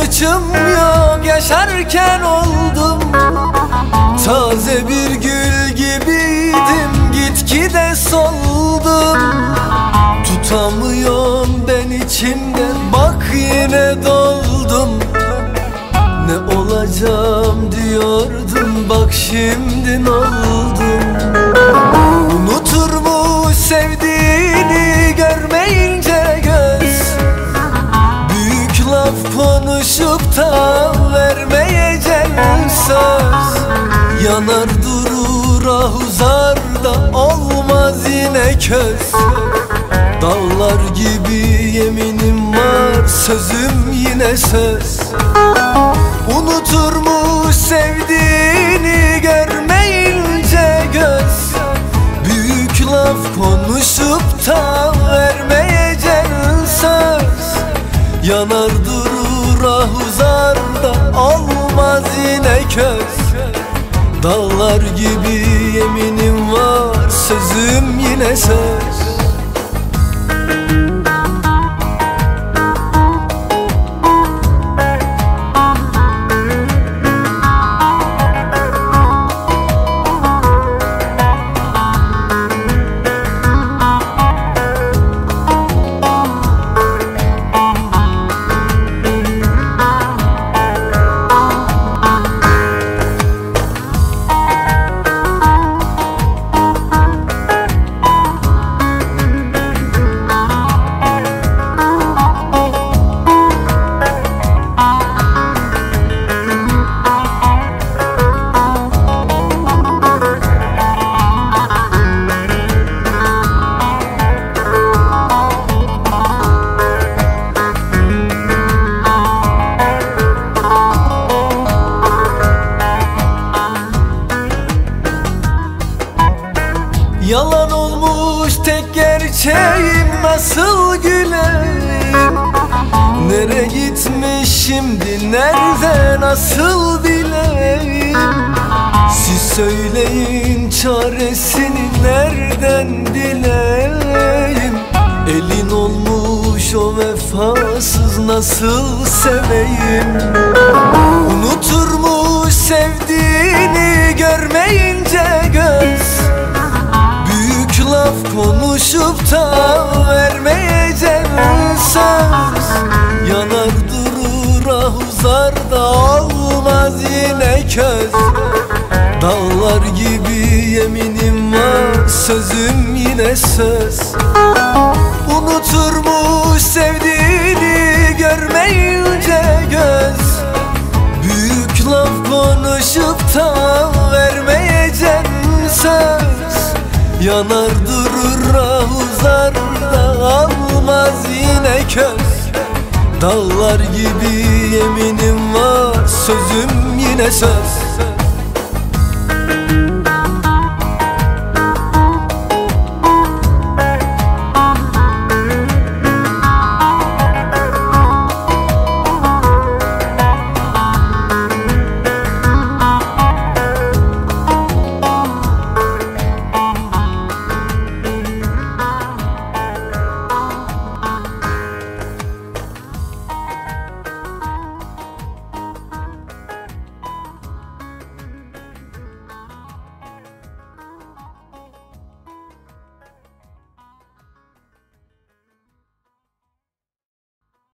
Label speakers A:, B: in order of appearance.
A: suçum yok yaşarken oldum. Taze bir gül gibiydim gitgide soldum. Tutamıyorum ben içimde bak yine doldum. Ne olacağım diyordum bak şimdi ne oldu? Yanar durur ahuzarda olmaz yine köz. Dağlar gibi yeminim var sözüm yine söz. Unutur mu sevdiğini görmeyince göz. Büyük laf konuşup da vermeyeceğin söz. Yanar durur ahuzarda olmaz yine köz Dağlar gibi yeminim var sözüm yine söz gerçeğim nasıl güleyim? Nere gitmiş şimdi nerede nasıl bileyim? Siz söyleyin çaresini nereden dileyim Elin olmuş o vefasız nasıl seveyim? Unutur konuşup da vermeyeceğim söz. Yanar durur ahuzarda olmaz yine köz. Dağlar gibi yeminim var sözüm yine söz. Unutur mu sevdiğini görmeyince göz. Büyük laf konuşup da vermeyeceğim söz Yanar durur ahuzarda almaz yine köz. Dağlar gibi yeminim var sözüm yine söz